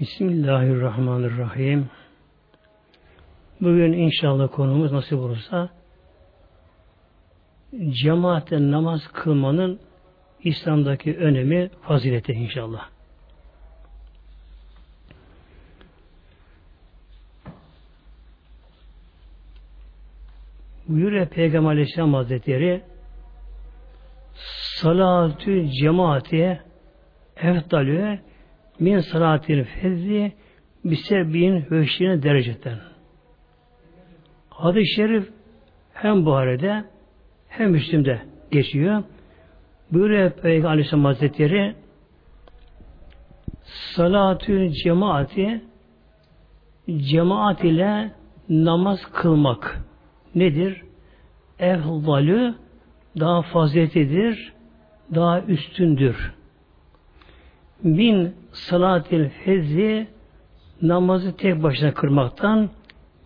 Bismillahirrahmanirrahim. Bugün inşallah konumuz nasip olursa cemaatle namaz kılmanın İslam'daki önemi, fazileti inşallah. Buyuruyor Peygamber Aleyhisselam Hazretleri salatü cemaati efdalü min salatil fezzi bisebin höşine dereceten. Hadis-i şerif hem Buhari'de hem Müslim'de geçiyor. Buyuruyor Peygamber Aleyhisselam Hazretleri salatü cemaati cemaat ile namaz kılmak nedir? Efdalü daha faziletidir, daha üstündür. Bin salatil fezzi namazı tek başına kırmaktan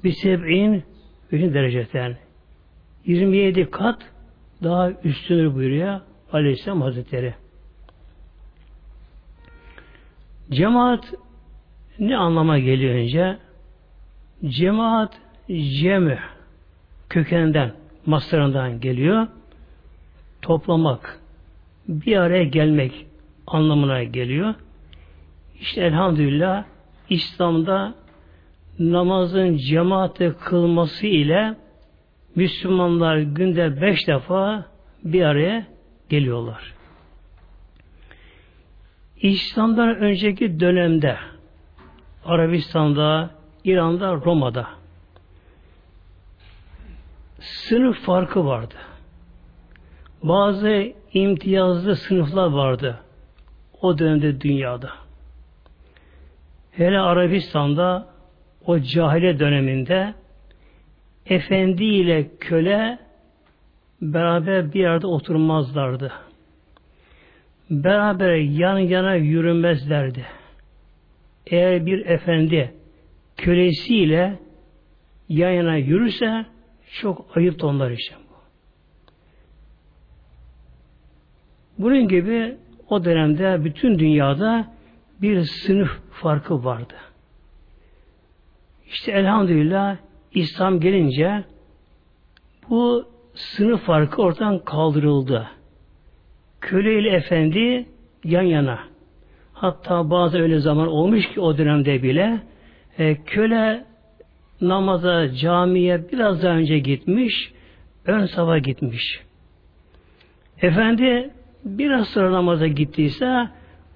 bir seb'in üçün dereceten 27 kat daha üstündür buyuruyor Aleyhisselam Hazretleri. Cemaat ne anlama geliyor önce? Cemaat cemü kökeninden, maslarından geliyor. Toplamak, bir araya gelmek anlamına geliyor. İşte elhamdülillah İslam'da namazın cemaate kılması ile Müslümanlar günde beş defa bir araya geliyorlar. İslam'dan önceki dönemde Arabistan'da, İran'da, Roma'da sınıf farkı vardı. Bazı imtiyazlı sınıflar vardı o dönemde dünyada. Hele Arabistan'da o cahile döneminde efendi ile köle beraber bir yerde oturmazlardı. Beraber yan yana yürümezlerdi. Eğer bir efendi kölesiyle yan yana yürürse çok ayıp onlar için bu. Bunun gibi o dönemde bütün dünyada bir sınıf farkı vardı. İşte elhamdülillah İslam gelince bu sınıf farkı ortadan kaldırıldı. Köle ile efendi yan yana. Hatta bazı öyle zaman olmuş ki o dönemde bile e, köle namaza, camiye biraz daha önce gitmiş, ön safa gitmiş. Efendi biraz sonra namaza gittiyse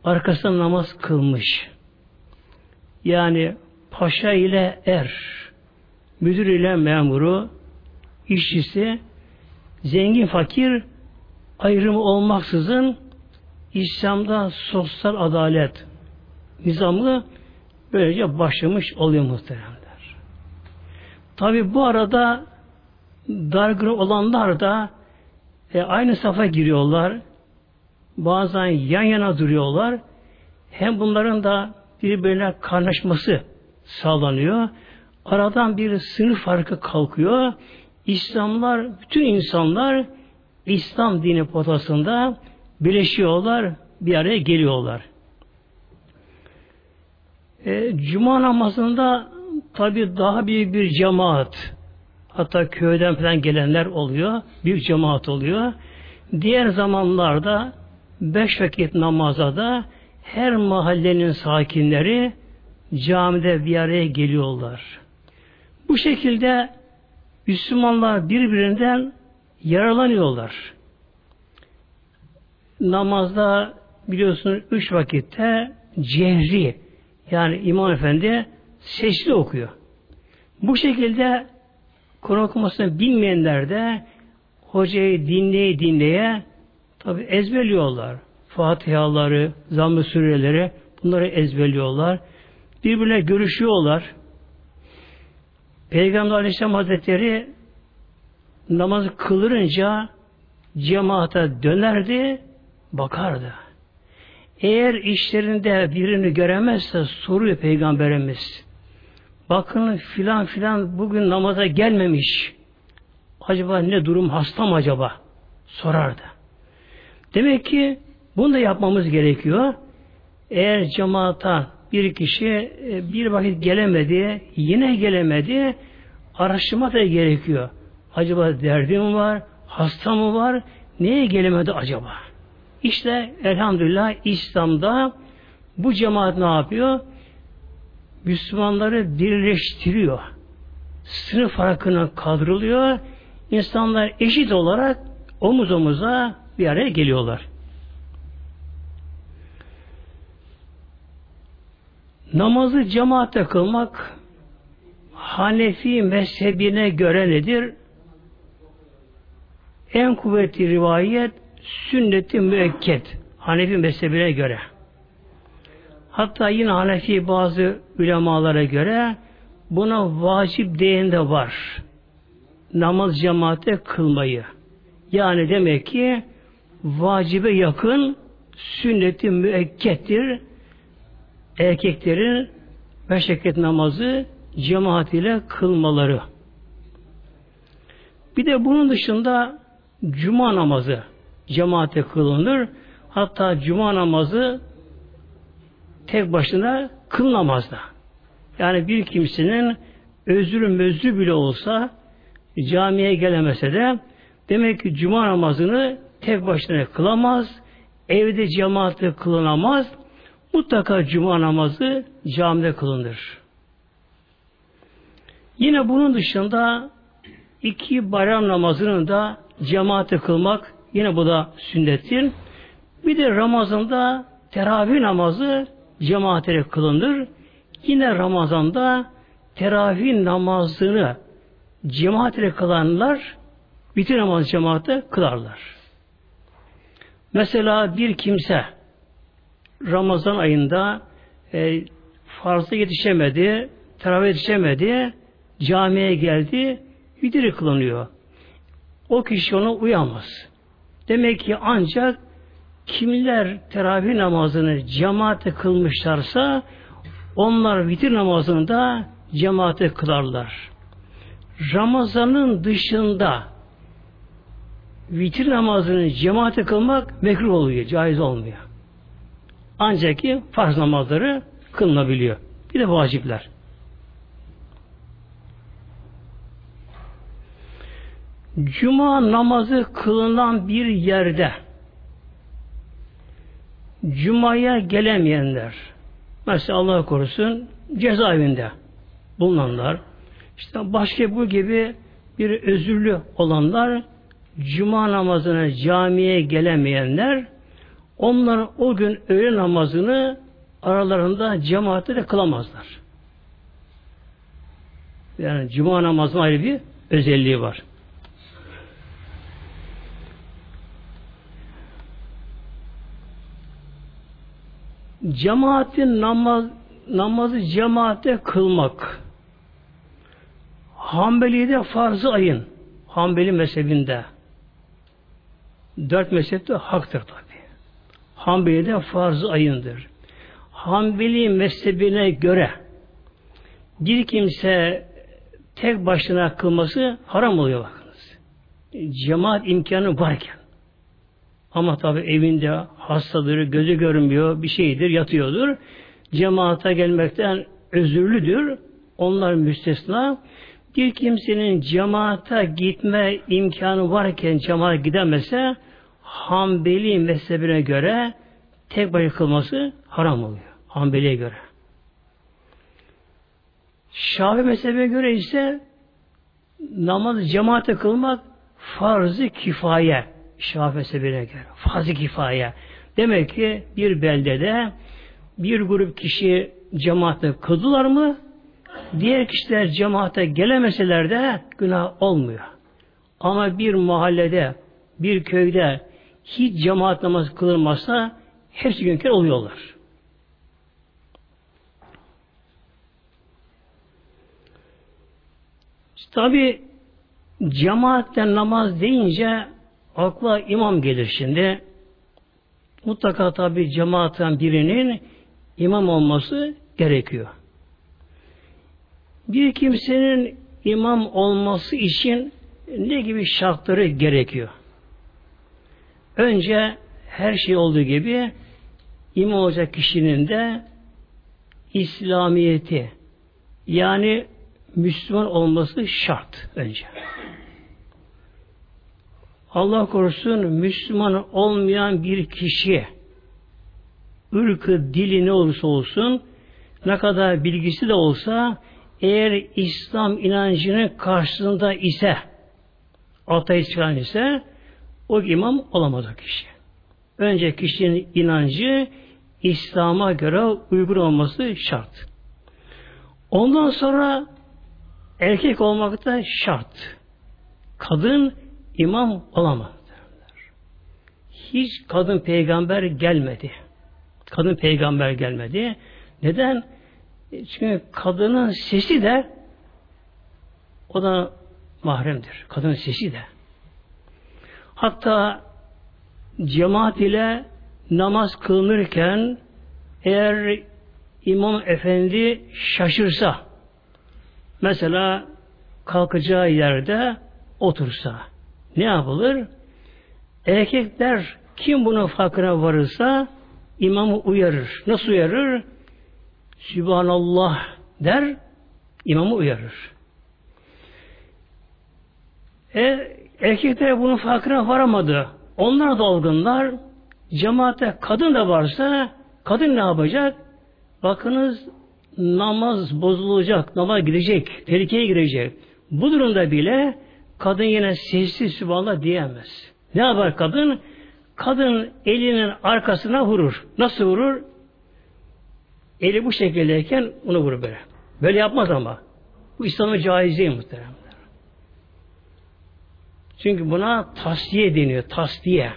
arkasında namaz kılmış. Yani paşa ile er, müdür ile memuru, işçisi, zengin fakir ayrımı olmaksızın İslam'da sosyal adalet nizamı böylece başlamış oluyor muhteremler. Tabi bu arada dargın olanlar da e, aynı safa giriyorlar. Bazen yan yana duruyorlar. Hem bunların da birbirine kaynaşması sağlanıyor. Aradan bir sınıf farkı kalkıyor. İslamlar, bütün insanlar İslam dini potasında birleşiyorlar, bir araya geliyorlar. E, Cuma namazında tabi daha büyük bir cemaat, hatta köyden falan gelenler oluyor, büyük cemaat oluyor. Diğer zamanlarda beş vakit namaza da her mahallenin sakinleri camide bir araya geliyorlar. Bu şekilde Müslümanlar birbirinden yararlanıyorlar. Namazda biliyorsunuz üç vakitte cehri yani İmam Efendi sesli okuyor. Bu şekilde Kur'an okumasını bilmeyenler de hocayı dinleye dinleye tabi ezberliyorlar. Fatihaları, zamm-ı sureleri bunları ezberliyorlar. Birbirine görüşüyorlar. Peygamber Aleyhisselam Hazretleri namazı kılırınca cemaate dönerdi, bakardı. Eğer işlerinde birini göremezse soruyor Peygamberimiz. Bakın filan filan bugün namaza gelmemiş. Acaba ne durum hasta mı acaba? Sorardı. Demek ki bunu da yapmamız gerekiyor. Eğer cemaata bir kişi e, bir vakit gelemedi, yine gelemedi, araştırma da gerekiyor. Acaba derdi mi var, hasta mı var, neye gelemedi acaba? İşte elhamdülillah İslam'da bu cemaat ne yapıyor? Müslümanları birleştiriyor. Sınıf farkına kaldırılıyor. İnsanlar eşit olarak omuz omuza bir araya geliyorlar. Namazı cemaatle kılmak Hanefi mezhebine göre nedir? En kuvvetli rivayet sünneti müekket. Hanefi mezhebine göre. Hatta yine Hanefi bazı ulemalara göre buna vacip değin de var. Namaz cemaate kılmayı. Yani demek ki vacibe yakın sünneti müekkettir. Erkeklerin meşekket namazı cemaat ile kılmaları. Bir de bunun dışında cuma namazı cemaate kılınır. Hatta cuma namazı tek başına kılınamaz da. Yani bir kimsenin özrü mözrü bile olsa camiye gelemese de demek ki cuma namazını tek başına kılamaz, evde cemaatle kılınamaz, mutlaka cuma namazı camide kılınır. Yine bunun dışında iki bayram namazını da cemaate kılmak yine bu da sünnettir. Bir de Ramazan'da teravih namazı cemaate kılınır. Yine Ramazan'da teravih namazını cemaat ile kılanlar bütün namaz cemaate kılarlar. Mesela bir kimse Ramazan ayında e, farzda yetişemedi, teravih yetişemedi, camiye geldi, vitri kılınıyor. O kişi ona uyamaz. Demek ki ancak kimler teravih namazını cemaate kılmışlarsa onlar vitir namazını da cemaate kılarlar. Ramazanın dışında vitir namazını cemaate kılmak mekruh oluyor, caiz olmuyor. Ancak ki farz namazları kılınabiliyor. Bir de vacipler. Cuma namazı kılınan bir yerde Cuma'ya gelemeyenler mesela Allah korusun cezaevinde bulunanlar işte başka bu gibi bir özürlü olanlar Cuma namazına camiye gelemeyenler onlar o gün öğle namazını aralarında cemaatle de kılamazlar. Yani Cuma namazının ayrı bir özelliği var. Cemaatin namaz, namazı cemaate kılmak. Hanbeli'de farz ayın. Hanbeli mezhebinde. Dört mezhepte haktır tabi. Hanbeli'de farz ayındır. Hanbeli mezhebine göre bir kimse tek başına kılması haram oluyor bakınız. Cemaat imkanı varken. Ama tabi evinde hastadır, gözü görünmüyor, bir şeydir, yatıyordur. Cemaata gelmekten özürlüdür. Onlar müstesna. Bir kimsenin cemaata gitme imkanı varken cemaat gidemese Hanbeli mezhebine göre tek başına kılması haram oluyor. Hanbeli'ye göre. Şafi mezhebine göre ise namaz cemaate kılmak farz-ı kifaye. Şafi mezhebine göre. Farz-ı kifaye. Demek ki bir beldede bir grup kişi cemaatle kıldılar mı diğer kişiler cemaate gelemeseler de günah olmuyor. Ama bir mahallede, bir köyde hiç cemaat namazı kılınmazsa hepsi günkar oluyorlar. Tabi cemaatten namaz deyince akla imam gelir şimdi. Mutlaka tabi cemaatten birinin imam olması gerekiyor. Bir kimsenin imam olması için ne gibi şartları gerekiyor? Önce her şey olduğu gibi imam olacak kişinin de İslamiyeti yani Müslüman olması şart önce. Allah korusun Müslüman olmayan bir kişi ırkı, dili ne olursa olsun ne kadar bilgisi de olsa eğer İslam inancının karşısında ise ateist falan ise o imam olamaz o kişi. Önce kişinin inancı İslam'a göre uygun olması şart. Ondan sonra erkek olmak da şart. Kadın imam olamaz. Hiç kadın peygamber gelmedi. Kadın peygamber gelmedi. Neden? Çünkü kadının sesi de o da mahremdir. Kadının sesi de. Hatta cemaat ile namaz kılınırken eğer imam efendi şaşırsa mesela kalkacağı yerde otursa ne yapılır? Erkekler kim bunun farkına varırsa imamı uyarır. Nasıl uyarır? Sübhanallah der, imamı uyarır. E, erkekler bunun farkına varamadı. Onlar da olgunlar. Cemaate kadın da varsa kadın ne yapacak? Bakınız namaz bozulacak, namaz gidecek, tehlikeye girecek. Bu durumda bile kadın yine sessiz sübhanallah diyemez. Ne yapar kadın? Kadın elinin arkasına vurur. Nasıl vurur? Eli bu şekildeyken onu vurur böyle. Böyle yapmaz ama. Bu İslam'a caiz değil muhtemelen. Çünkü buna tasdiye deniyor. Tasdiye.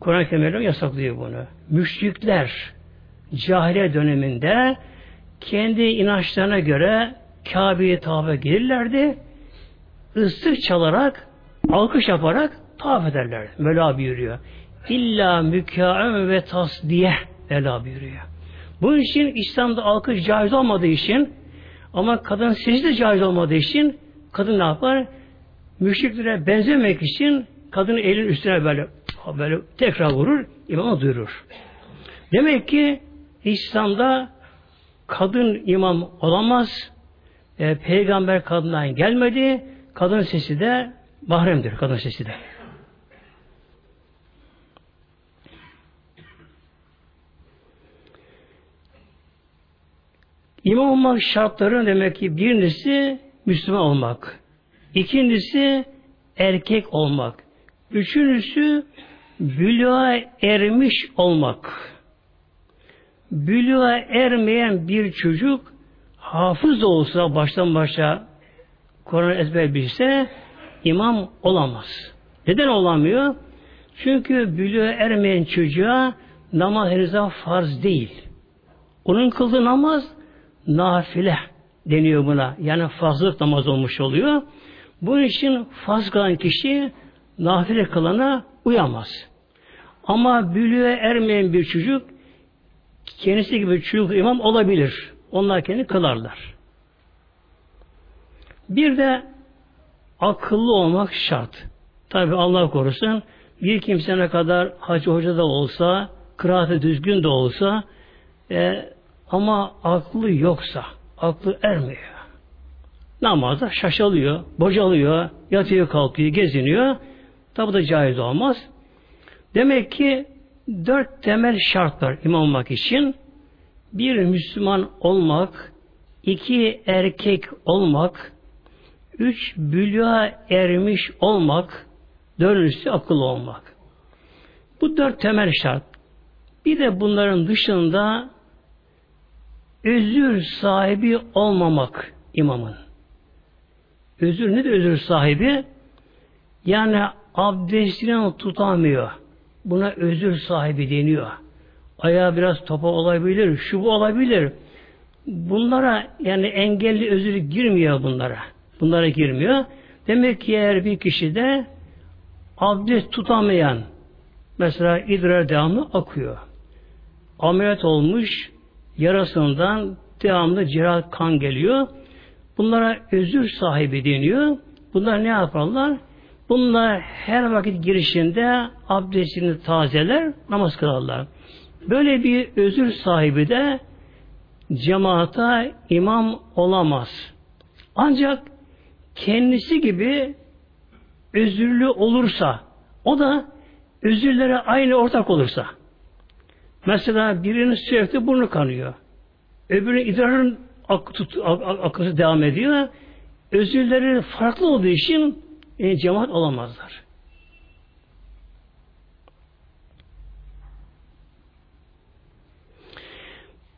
Kur'an-ı Kerim yasaklıyor bunu. Müşrikler cahiliye döneminde kendi inançlarına göre Kabe'ye tavaf gelirlerdi. Islık çalarak, alkış yaparak tavaf ederlerdi. Mevla buyuruyor. İlla mükâem ve tasdiye Mevla buyuruyor. Bu için İslam'da alkış caiz olmadığı için ama kadın secde de caiz olmadığı için kadın ne yapar? Müşriklere benzemek için kadın elin üstüne böyle böyle tekrar vurur, imama duyurur. Demek ki İslam'da kadın imam olamaz. E, peygamber kadından gelmedi. Kadın sesi de mahremdir. Kadın sesi de. İmam olmak şartları demek ki birincisi Müslüman olmak. İkincisi erkek olmak. Üçüncüsü bülüğa ermiş olmak. Bülüğa ermeyen bir çocuk hafız da olsa baştan başa Kur'an ezber bilse imam olamaz. Neden olamıyor? Çünkü bülüğa ermeyen çocuğa namaz henüz farz değil. Onun kıldığı namaz nafile deniyor buna. Yani fazlalık namaz olmuş oluyor. Bunun için farz kılan kişi nafile kılana uyamaz. Ama bülüğe ermeyen bir çocuk kendisi gibi çocuk imam olabilir. Onlar kendi kılarlar. Bir de akıllı olmak şart. Tabi Allah korusun bir kimse ne kadar hacı hoca da olsa, kıraatı düzgün de olsa e, ama aklı yoksa, aklı ermiyor. Namazda şaşalıyor, bocalıyor, yatıyor, kalkıyor, geziniyor. Tabi da caiz olmaz. Demek ki dört temel şart var imam olmak için. Bir Müslüman olmak, iki erkek olmak, üç bülüğa ermiş olmak, dördüncüsü akıllı olmak. Bu dört temel şart. Bir de bunların dışında özür sahibi olmamak imamın. Özür nedir özür sahibi? Yani abdestini tutamıyor. Buna özür sahibi deniyor. Ayağı biraz topa olabilir, şu bu olabilir. Bunlara yani engelli özür girmiyor bunlara. Bunlara girmiyor. Demek ki eğer bir kişi de abdest tutamayan mesela idrar devamlı akıyor. Ameliyat olmuş, yarasından devamlı cirat kan geliyor. Bunlara özür sahibi deniyor. Bunlar ne yaparlar? Bunlar her vakit girişinde abdestini tazeler, namaz kılarlar. Böyle bir özür sahibi de cemaata imam olamaz. Ancak kendisi gibi özürlü olursa, o da özürlere aynı ortak olursa, mesela birinin sürekli burnu kanıyor, öbürünün idrarın ak tut, ak akısı devam ediyor, özürleri farklı olduğu için e, cemaat olamazlar.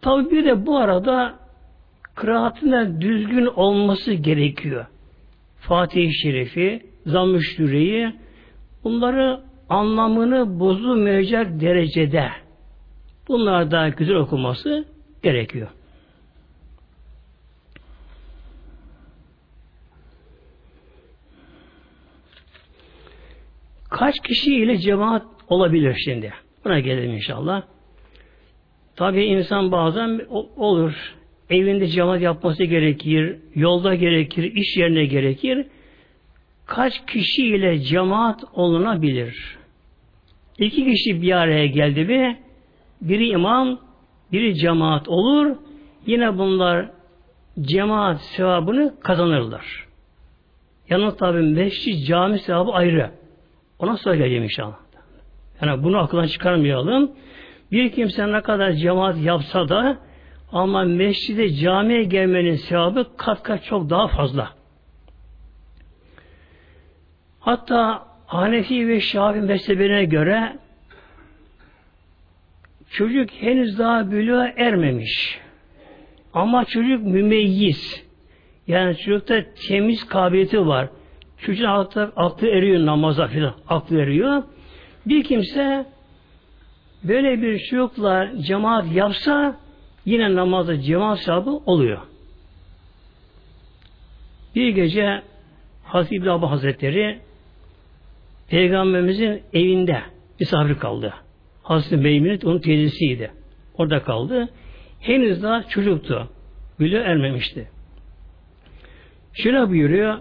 Tabi bir de bu arada kıraatinde düzgün olması gerekiyor. Fatih-i Şerifi, Şüre'yi bunları anlamını bozulmayacak derecede bunlar da güzel okuması gerekiyor. Kaç kişi ile cemaat olabilir şimdi? Buna gelelim inşallah. Tabi insan bazen olur. Evinde cemaat yapması gerekir, yolda gerekir, iş yerine gerekir. Kaç kişi ile cemaat olunabilir? İki kişi bir araya geldi mi biri imam, biri cemaat olur. Yine bunlar cemaat sevabını kazanırlar. Yalnız tabi mescid cami sevabı ayrı. Ona söyleyeceğim inşallah. Yani bunu aklından çıkarmayalım. Bir kimse ne kadar cemaat yapsa da ama mescide camiye gelmenin sevabı kat kat çok daha fazla. Hatta Hanefi ve Şafii mezhebine göre çocuk henüz daha bülüğe ermemiş. Ama çocuk mümeyyiz. Yani çocukta temiz kabiliyeti var. Çocuğun aklı, aklı eriyor namaza filan. Aklı eriyor. Bir kimse böyle bir çocukla cemaat yapsa yine namazda cemaat sahibi oluyor. Bir gece Hazreti İbrahim Hazretleri Peygamberimizin evinde misafir kaldı. Hazreti Meymunit onun teyzesiydi. Orada kaldı. Henüz daha çocuktu. Bile ermemişti. Şöyle buyuruyor.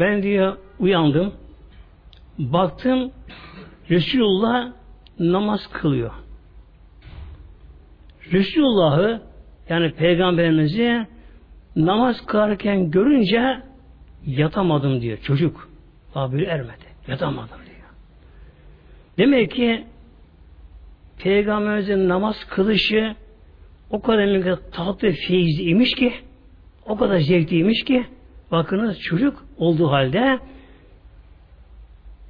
Ben diyor uyandım. Baktım Resulullah namaz kılıyor. Resulullah'ı yani peygamberimizi namaz kılarken görünce yatamadım diyor çocuk. Böyle ermedi. Yatamadım diyor. Demek ki peygamberimizin namaz kılışı o kadar tatlı feyizliymiş ki o kadar zevkliymiş ki bakınız çocuk olduğu halde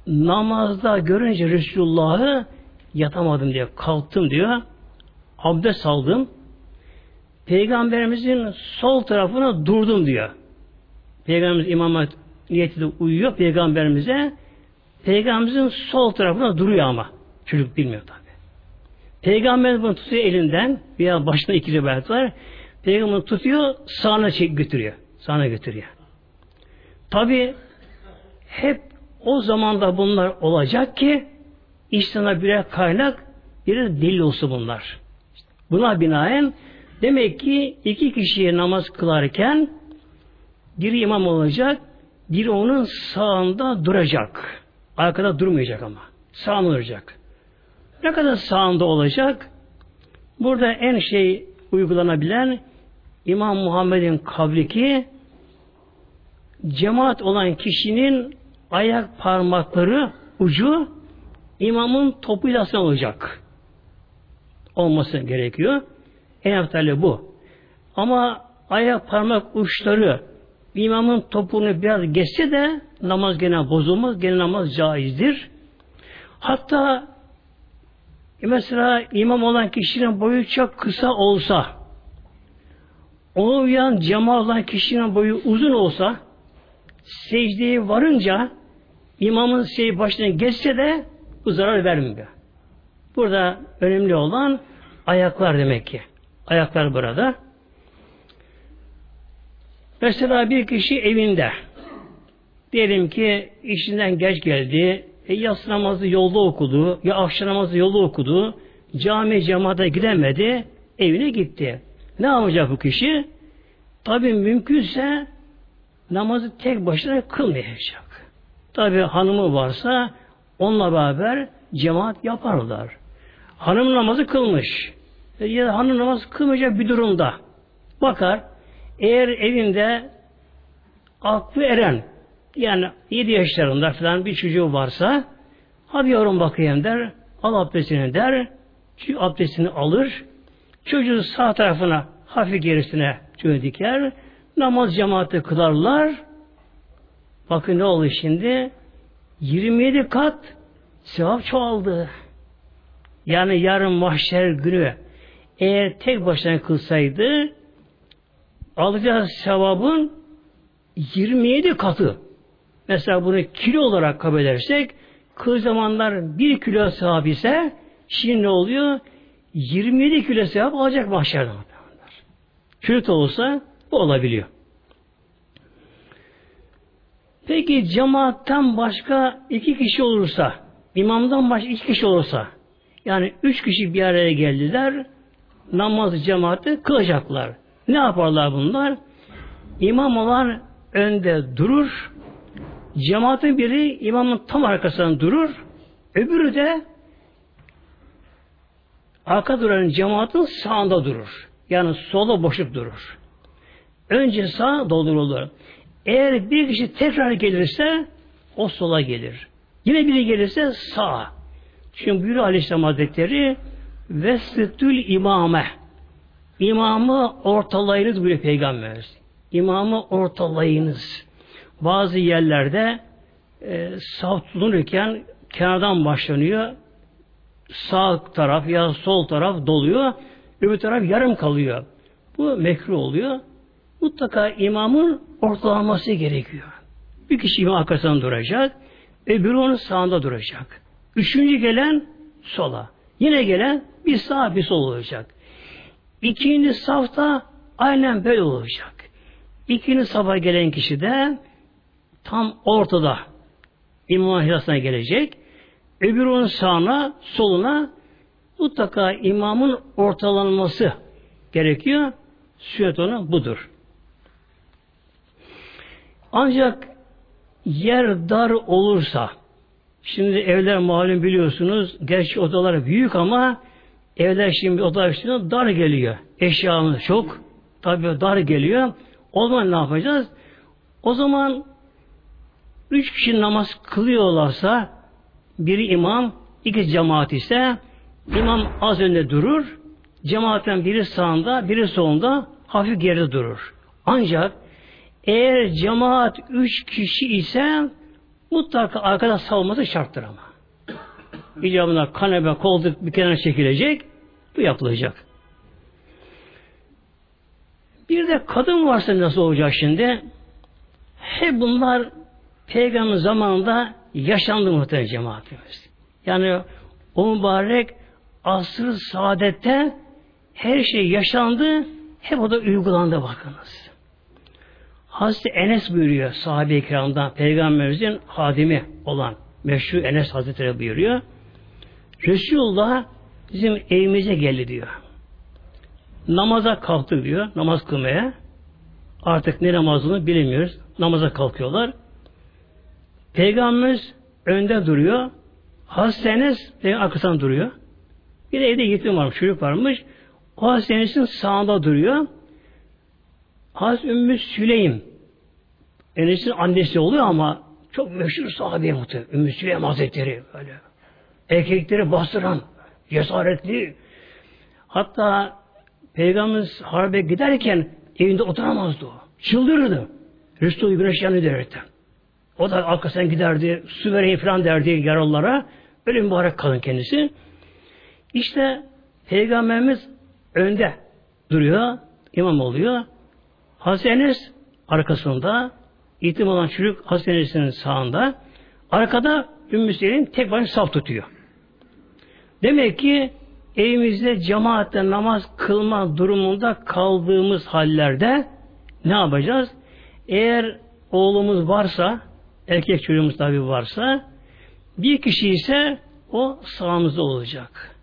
namazda görünce Resulullah'ı yatamadım diyor. Kalktım diyor. Abdest aldım. Peygamberimizin sol tarafına durdum diyor. Peygamberimiz imama niyetiyle uyuyor peygamberimize. Peygamberimizin sol tarafına duruyor ama. Çocuk bilmiyor tabi. Peygamber bunu tutuyor elinden veya başına iki rivayet var. Peygamber tutuyor sağına çek götürüyor. Sağına götürüyor. Tabi hep o zamanda bunlar olacak ki İslam'a birer kaynak, birer delil olsun bunlar. Buna binaen demek ki iki kişiye namaz kılarken biri imam olacak, biri onun sağında duracak. Arkada durmayacak ama. Sağında duracak. Ne kadar sağında olacak? Burada en şey uygulanabilen İmam Muhammed'in kavli ki cemaat olan kişinin ayak parmakları ucu imamın topuyla olacak. Olması gerekiyor. En aftali bu. Ama ayak parmak uçları imamın topunu biraz geçse de namaz gene bozulmaz. Gene namaz caizdir. Hatta mesela imam olan kişinin boyu çok kısa olsa ona uyan cemaat olan kişinin boyu uzun olsa secdeye varınca imamın şey başına geçse de bu zarar vermiyor. Burada önemli olan ayaklar demek ki. Ayaklar burada. Mesela bir kişi evinde diyelim ki işinden geç geldi, e, yatsı namazı yolda okudu, ya akşam namazı yolda okudu, cami cemaate gidemedi, evine gitti. Ne yapacak bu kişi? Tabi mümkünse namazı tek başına kılmayacak. Tabi hanımı varsa onunla beraber cemaat yaparlar. Hanım namazı kılmış. ya da hanım namaz kılmayacak bir durumda bakar eğer evinde aklı eren yani 7 yaşlarında falan bir çocuğu varsa hadi yavrum bakayım der al abdestini der abdestini alır çocuğu sağ tarafına hafif gerisine çocuğu diker namaz cemaati kılarlar bakın ne oldu şimdi 27 kat sevap çoğaldı yani yarın mahşer günü eğer tek başına kılsaydı alacağı sevabın 27 katı. Mesela bunu kilo olarak kabul edersek kıl zamanlar 1 kilo sevap ise şimdi ne oluyor? 27 kilo sevap alacak mahşerden. Çürüt olsa bu olabiliyor. Peki cemaatten başka iki kişi olursa, imamdan başka iki kişi olursa, yani üç kişi bir araya geldiler, namaz cemaati kılacaklar. Ne yaparlar bunlar? İmam olan önde durur, cemaatin biri imamın tam arkasından durur, öbürü de arka duran cemaatin sağında durur. Yani sola boşluk durur. Önce sağ doldurulur. Eğer bir kişi tekrar gelirse o sola gelir. Yine biri gelirse sağ. Çünkü buyuruyor Aleyhisselam Hazretleri Vesitül imame İmamı ortalayınız buyuruyor Peygamberimiz. İmamı ortalayınız. Bazı yerlerde e, sağ tutulurken kenardan başlanıyor. Sağ taraf ya sol taraf doluyor. Öbür taraf yarım kalıyor. Bu mekruh oluyor. Mutlaka imamın ortalanması gerekiyor. Bir kişi imam arkasından duracak. Öbürü onun sağında duracak. Üçüncü gelen sola. Yine gelen bir sağ bir sol olacak. İkinci safta aynen böyle olacak. İkinci safa gelen kişi de tam ortada imam hizasına gelecek. Öbürü onun sağına, soluna mutlaka imamın ortalanması gerekiyor. Sünnet ona budur. Ancak yer dar olursa şimdi evler malum biliyorsunuz gerçi odalar büyük ama evler şimdi odalar üstüne dar geliyor. Eşyamız çok. Tabi dar geliyor. O zaman ne yapacağız? O zaman üç kişi namaz kılıyorlarsa biri imam, iki cemaat ise imam az önde durur, cemaatten biri sağında, biri solunda hafif geride durur. Ancak eğer cemaat üç kişi ise mutlaka arkada salması şarttır ama. İcabına kanepe, koltuk bir kenara çekilecek, bu yapılacak. Bir de kadın varsa nasıl olacak şimdi? Hep bunlar peygamber zamanında yaşandı muhtemelen cemaatimiz. Yani o mübarek asr saadette her şey yaşandı, hep o da uygulandı bakınız. Hazreti Enes buyuruyor sahabe-i kiramdan peygamberimizin hadimi olan meşhur Enes Hazretleri buyuruyor. Resulullah bizim evimize geldi diyor. Namaza kalktı diyor. Namaz kılmaya. Artık ne namazını bilemiyoruz. Namaza kalkıyorlar. Peygamberimiz önde duruyor. Hazreti Enes arkasından duruyor. Bir de evde yetim varmış, çocuk varmış. O Hazreti Enes'in sağında duruyor. Hazreti Ümmü Süleym Enes'in annesi oluyor ama çok meşhur sahabe muhtemelen. Ümmü Süleym Hazretleri böyle. Erkekleri bastıran, cesaretli. Hatta Peygamberimiz harbe giderken evinde oturamazdı o. Çıldırırdı. Resulü güneş yanı derdi. O da arkasından giderdi, su vereyim falan derdi yaralılara. Öyle mübarek kalın kendisi. İşte Peygamberimiz önde duruyor, imam oluyor. Hazreti Enes arkasında, itim olan çocuk Enes'in sağında, arkada Ümmü Selim tek başına saf tutuyor. Demek ki evimizde cemaatle namaz kılma durumunda kaldığımız hallerde ne yapacağız? Eğer oğlumuz varsa, erkek çocuğumuz tabi varsa, bir kişi ise o sağımızda olacak.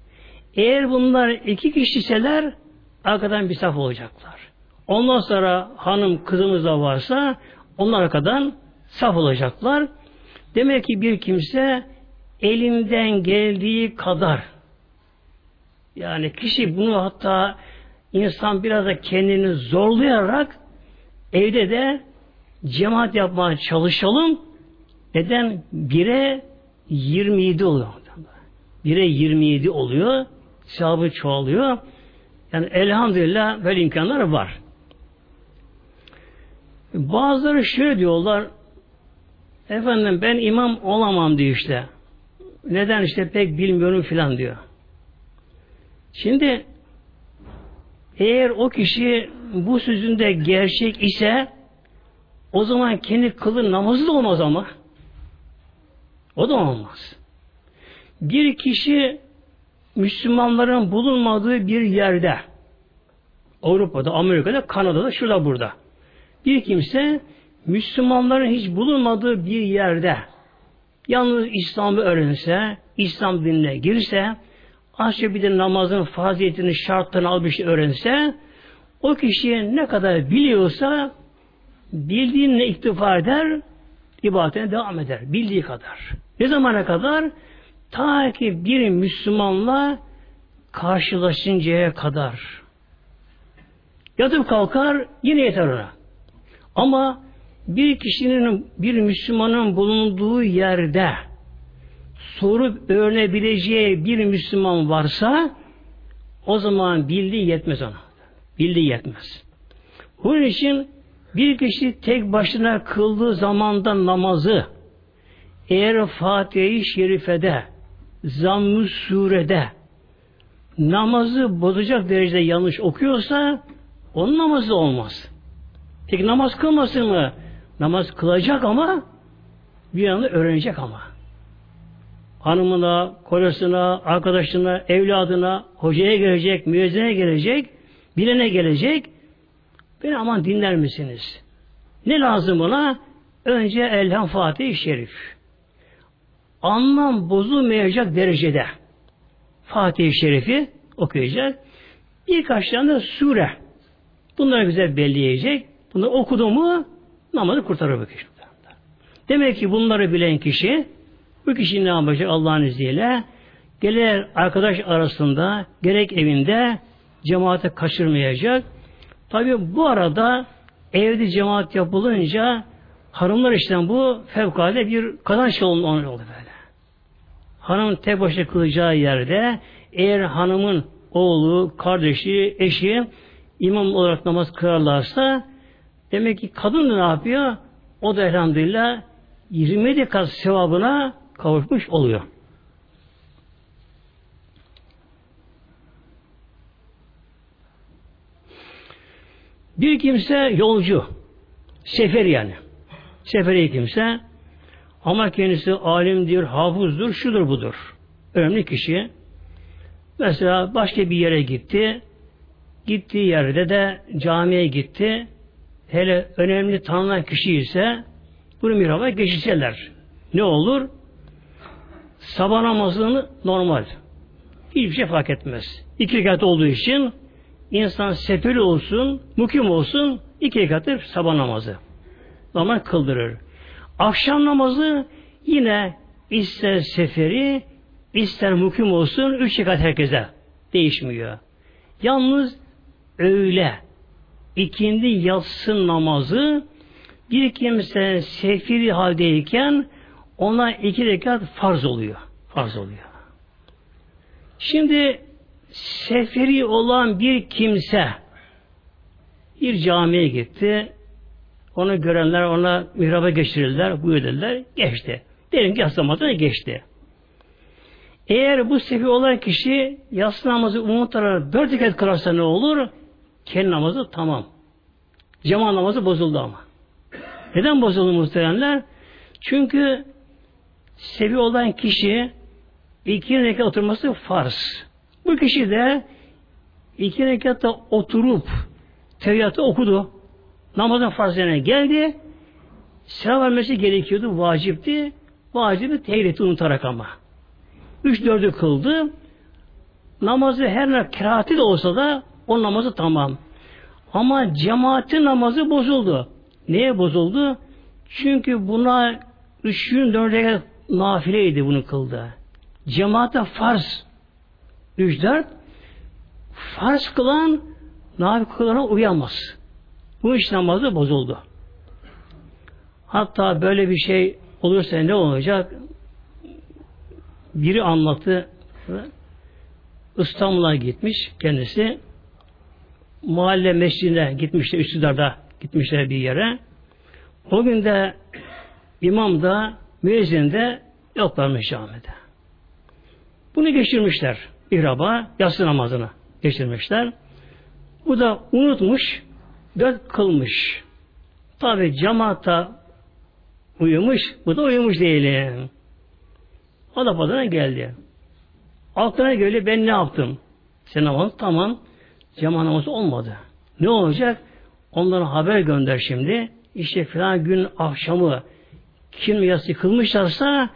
Eğer bunlar iki kişiseler arkadan bir saf olacaklar. Ondan sonra hanım kızımız da varsa onlar arkadan saf olacaklar. Demek ki bir kimse elinden geldiği kadar Yani kişi bunu hatta insan biraz da kendini zorlayarak evde de cemaat yapmaya çalışalım. Neden? Bire 27 oluyor. Bire 27 oluyor. Sevabı çoğalıyor. Yani elhamdülillah böyle imkanlar var. Bazıları şöyle diyorlar efendim ben imam olamam diyor işte. Neden işte pek bilmiyorum filan diyor. Şimdi eğer o kişi bu sözünde gerçek ise o zaman kendi kılın namazı da olmaz ama. O da olmaz. Bir kişi Müslümanların bulunmadığı bir yerde Avrupa'da, Amerika'da, Kanada'da, şurada burada. Bir kimse Müslümanların hiç bulunmadığı bir yerde yalnız İslam'ı öğrense, İslam dinine girse, azca bir de namazın faziletini, şartlarını al bir şey öğrense, o kişiye ne kadar biliyorsa bildiğinle iktifa eder, ibadetine devam eder. Bildiği kadar. Ne zamana kadar? Ta ki bir Müslümanla karşılaşıncaya kadar. Yatıp kalkar yine yeter ona. Ama bir kişinin, bir Müslümanın bulunduğu yerde sorup öğrenebileceği bir Müslüman varsa o zaman bildiği yetmez ona. Bildiği yetmez. Bunun için bir kişi tek başına kıldığı zamanda namazı eğer Fatiha-i Şerife'de zamm surede namazı bozacak derecede yanlış okuyorsa onun namazı olmaz. Peki namaz kılmasın mı? Namaz kılacak ama bir yandan öğrenecek ama. Hanımına, kocasına, arkadaşına, evladına, hocaya gelecek, müezzine gelecek, bilene gelecek. Beni aman dinler misiniz? Ne lazım ona? Önce Elham Fatih-i Şerif. Anlam bozulmayacak derecede Fatih-i Şerif'i okuyacak. Birkaç tane sure. Bunları güzel belleyecek. Bunu okudu mu namazı kurtarır bu kişi. Demek ki bunları bilen kişi bu kişi ne yapacak Allah'ın izniyle? Gelir arkadaş arasında gerek evinde cemaate kaçırmayacak. Tabi bu arada evde cemaat yapılınca hanımlar işte bu fevkalade bir kazanç yolunda oldu böyle. Hanım tek başına kılacağı yerde eğer hanımın oğlu, kardeşi, eşi imam olarak namaz kılarlarsa demek ki kadın ne yapıyor? O da elhamdülillah 20 kat sevabına kavuşmuş oluyor. Bir kimse yolcu, sefer yani. Seferi kimse ama kendisi alimdir, hafızdır, şudur budur. Önemli kişi. Mesela başka bir yere gitti. Gittiği yerde de camiye gitti. Hele önemli tanınan kişi ise bunu miraba geçirseler. Ne olur? Sabah namazını normal. Hiçbir şey fark etmez. İki rekat olduğu için insan seferi olsun, mukim olsun, iki rekattır sabah namazı. Normal kıldırır. Akşam namazı yine ister seferi, ister mukim olsun, üç rekat herkese. Değişmiyor. Yalnız öğle, ikindi yatsı namazı bir kimse sefiri haldeyken ona iki rekat farz oluyor. Farz oluyor. Şimdi seferi olan bir kimse bir camiye gitti. Onu görenler ona mihraba geçirirler, buyur dediler, geçti. Derim ki yatsı geçti. Eğer bu sefi olan kişi yatsı namazı umutlara dört rekat kılarsa ne olur? Kendi namazı tamam. Cemaat namazı bozuldu ama. Neden bozuldu muhteremler? Çünkü sevi olan kişi iki rekat oturması farz. Bu kişi de iki rekatta oturup tevhiyatı okudu. Namazın farzlarına geldi. Selam vermesi gerekiyordu. Vacipti. Vacibi tehir unutarak ama. Üç dördü kıldı. Namazı her ne kerahatı da olsa da o namazı tamam. Ama cemaatin namazı bozuldu. Neye bozuldu? Çünkü buna üç gün dört rekat nafileydi bunu kıldı. Cemaate farz üç dört farz kılan nafile kılana uyamaz. Bu iş namazı bozuldu. Hatta böyle bir şey olursa ne olacak? Biri anlattı. İstanbul'a gitmiş kendisi. Mahalle mescidine gitmişler Üsküdar'da gitmişler bir yere. O gün de imam da müezzin de yoklarmış camide. Bunu geçirmişler. İhraba, yatsı namazını geçirmişler. Bu da unutmuş, dört kılmış. Tabi cemaata uyumuş, bu da uyumuş değilim. O da badana geldi. Aklına geliyor ben ne yaptım? Sen namazı tamam. Cemaat namazı olmadı. Ne olacak? Onlara haber gönder şimdi. İşte filan gün akşamı kim yası kılmışlarsa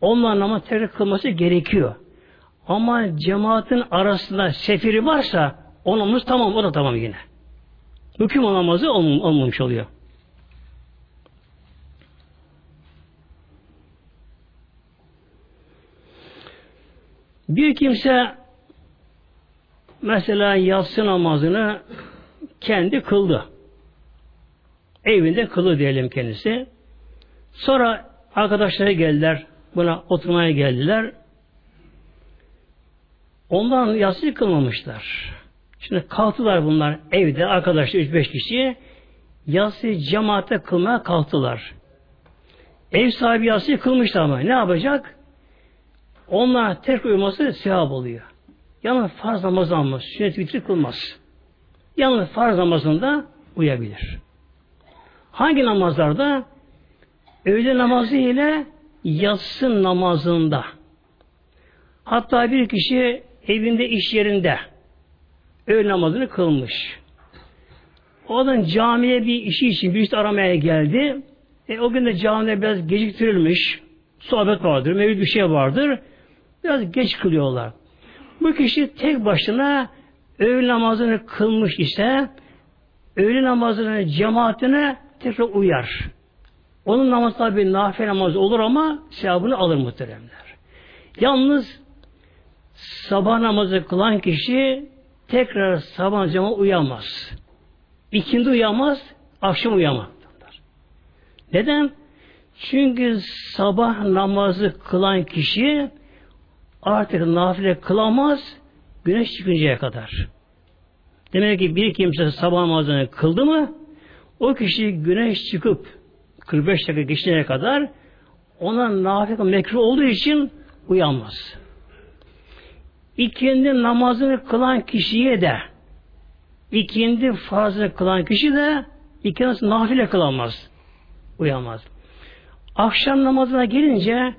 onlar namaz tekrar kılması gerekiyor. Ama cemaatin arasında sefiri varsa o namaz tamam, o da tamam yine. Hüküm namazı olmamış oluyor. Bir kimse mesela yatsı namazını kendi kıldı. Evinde kılı diyelim kendisi. Sonra arkadaşları geldiler. Buna oturmaya geldiler. Ondan yatsı kılmamışlar. Şimdi kalktılar bunlar evde arkadaşlar 3-5 kişi yatsı cemaate kılmaya kalktılar. Ev sahibi yatsı kılmışlar ama ne yapacak? Onlar tek uyuması sevap oluyor. Yalnız farz namazı ama sünnet vitri kılmaz. Yalnız farz namazında uyabilir. Hangi namazlarda? Öğle namazı ile yatsı namazında. Hatta bir kişi evinde, iş yerinde öğle namazını kılmış. O adam camiye bir işi için bir aramaya geldi. E, o gün de camide biraz geciktirilmiş. Sohbet vardır, mevcut bir şey vardır. Biraz geç kılıyorlar. Bu kişi tek başına öğle namazını kılmış ise öğle namazının cemaatine tekrar uyar. Onun namazı tabi nafile namazı olur ama sevabını alır muhteremler. Yalnız sabah namazı kılan kişi tekrar sabah cama uyamaz. İkindi uyamaz, akşam uyamaz. Neden? Çünkü sabah namazı kılan kişi artık nafile kılamaz güneş çıkıncaya kadar. Demek ki bir kimse sabah namazını kıldı mı o kişi güneş çıkıp 45 dakika geçene kadar ona nafile mekruh olduğu için uyanmaz. İkindi namazını kılan kişiye de ikindi farzını kılan kişi de ikindi nafile kılamaz. Uyanmaz. Akşam namazına gelince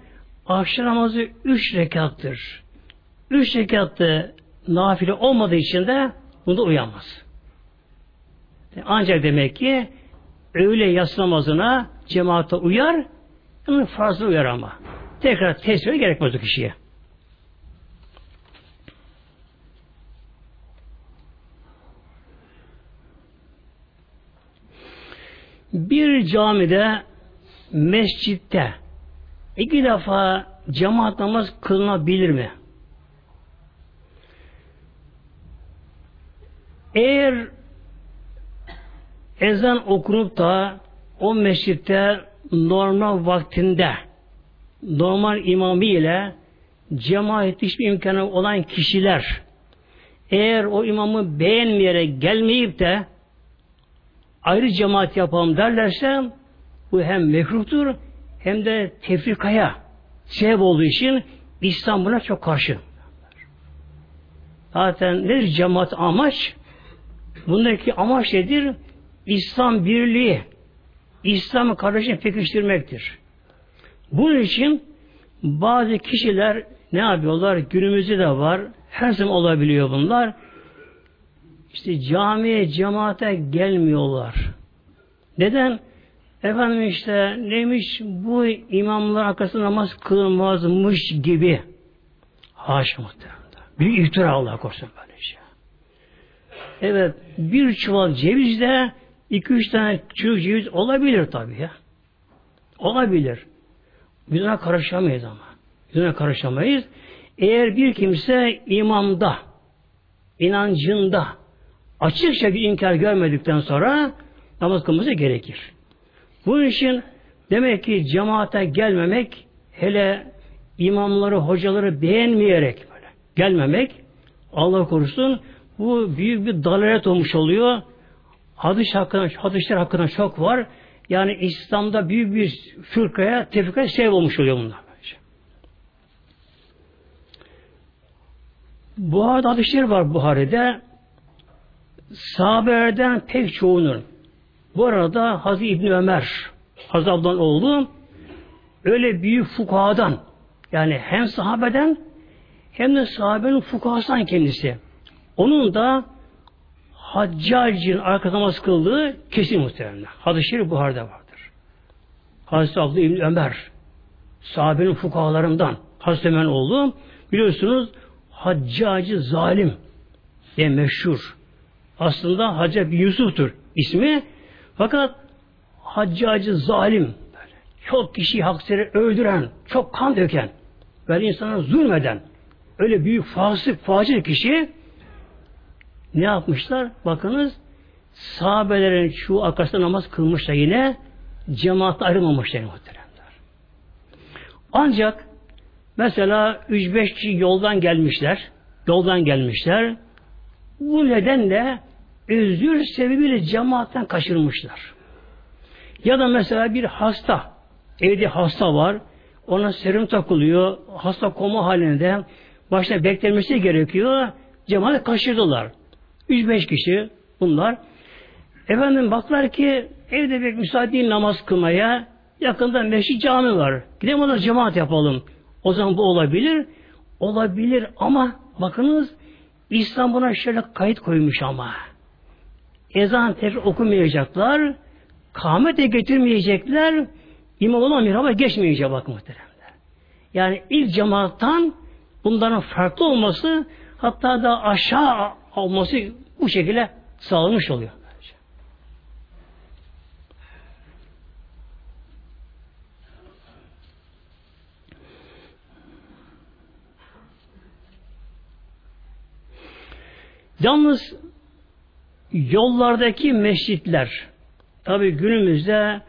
akşam namazı üç rekattır. Üç rekatta nafile olmadığı için de bunda uyanmaz. Ancak demek ki öğle yatsı namazına cemaate uyar ama fazla uyar ama. Tekrar tesbih gerekmez o kişiye. Bir camide, mescitte iki defa cemaat namaz kılınabilir mi? Eğer ezan okunup da o mescitte normal vaktinde normal imamı ile cemaat hiçbir imkanı olan kişiler eğer o imamı beğenmeyerek gelmeyip de ayrı cemaat yapalım derlerse bu hem mekruhtur hem de tefrikaya sebep olduğu için İslam buna çok karşı. Zaten nedir cemaat amaç? Bundaki amaç nedir? İslam birliği, İslam kardeşini pekiştirmektir. Bunun için bazı kişiler ne yapıyorlar? Günümüzde de var. Her zaman olabiliyor bunlar. İşte camiye, cemaate gelmiyorlar. Neden? Efendim işte neymiş bu imamlar arkasında namaz kılmazmış gibi. Haşa muhtemelen. Bir iftira Allah korusun böyle şey. Evet bir çuval cevizde iki üç tane çocuk ceviz olabilir tabii ya. Olabilir. Biz ona karışamayız ama. Biz ona karışamayız. Eğer bir kimse imamda inancında açıkça bir inkar görmedikten sonra namaz kılması gerekir. Bunun için demek ki cemaate gelmemek hele imamları, hocaları beğenmeyerek böyle gelmemek Allah korusun bu büyük bir dalalet olmuş oluyor. Hadis hakkında, hadisler hakkında çok var. Yani İslam'da büyük bir fırkaya, tefrikaya sebep olmuş oluyor bunlar. Buhar'da hadisler var Buhari'de. Sahabelerden pek çoğunun bu arada Hazreti İbni Ömer Hazreti Abdullah oğlu öyle büyük fukahadan yani hem sahabeden hem de sahabenin fukahasından kendisi. Onun da Haccac'ın arka namaz kıldığı kesin muhtemelen. Hadis-i Şerif Buhar'da vardır. Hazreti Abdullah İbni Ömer sahabenin fukahalarından Hazreti Ömer'in oğlu biliyorsunuz Haccacı zalim diye meşhur. Aslında Hacca bin Yusuf'tur ismi. Fakat Haccacı zalim çok kişi haksızları öldüren, çok kan döken, böyle insana zulmeden, öyle büyük fasık, facir kişi ne yapmışlar? Bakınız sahabelerin şu arkasında namaz kılmışlar yine cemaatle ayrılmamışlar muhteremler. Ancak mesela 3-5 kişi yoldan gelmişler. Yoldan gelmişler. Bu nedenle özür sebebiyle cemaatten kaçırmışlar. Ya da mesela bir hasta, evde hasta var, ona serum takılıyor, hasta koma halinde, başta beklenmesi gerekiyor, cemaat kaçırdılar. 3-5 kişi bunlar. Efendim baklar ki evde bir müsaade değil namaz kılmaya, yakında meşri cami var. Gidelim ona cemaat yapalım. O zaman bu olabilir. Olabilir ama bakınız İslam buna şöyle kayıt koymuş ama. Ezan tekrar okumayacaklar, kâhmet de getirmeyecekler, imam olan mihraba geçmeyecek bak muhteremler. Yani ilk cemaattan bunların farklı olması hatta da aşağı olması bu şekilde sağlanmış oluyor. Yalnız yollardaki mescitler tabi günümüzde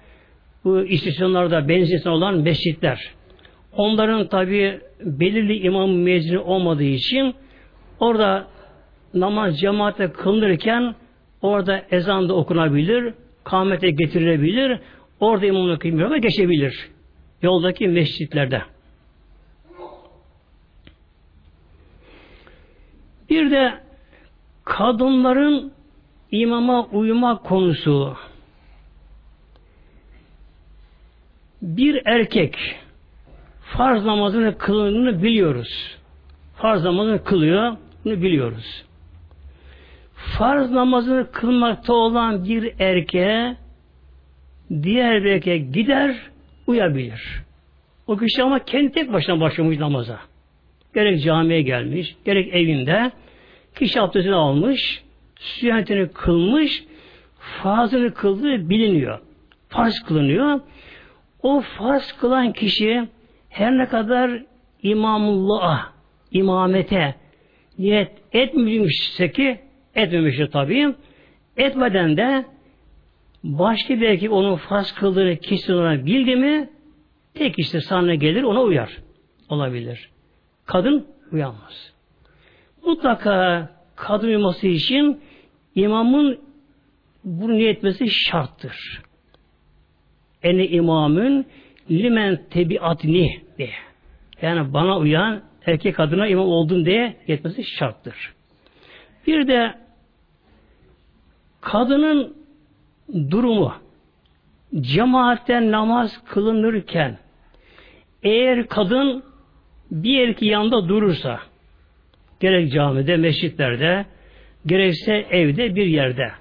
bu istasyonlarda benzin olan mescitler onların tabi belirli imam mezunu olmadığı için orada namaz cemaate kılınırken orada ezan da okunabilir, kâmete getirilebilir, orada imamla kılmıyor geçebilir. Yoldaki mescitlerde. Bir de kadınların imama uyuma konusu bir erkek farz namazını kılını biliyoruz. Farz namazını kılıyor, bunu biliyoruz. Farz namazını kılmakta olan bir erkeğe diğer bir erkek gider, uyabilir. O kişi ama kendi tek başına başlamış namaza. Gerek camiye gelmiş, gerek evinde Kişi abdestini almış, sünnetini kılmış, farzını kıldığı biliniyor. Farz kılınıyor. O farz kılan kişi her ne kadar imamullah, imamete niyet etmemişse ki etmemiştir tabii. Etmeden de başka erkek onun farz kıldığını kişi olarak bildi mi tek işte sana gelir ona uyar. Olabilir. Kadın uyanmaz. Mutlaka kadın uyuması için imamın bunu niyetmesi şarttır. Ene imamın limen tebiatni diye. Yani bana uyan erkek kadına imam oldum diye yetmesi şarttır. Bir de kadının durumu cemaatten namaz kılınırken eğer kadın bir erkeği yanında durursa Gerek camide, mescitlerde, gerekse evde bir yerde.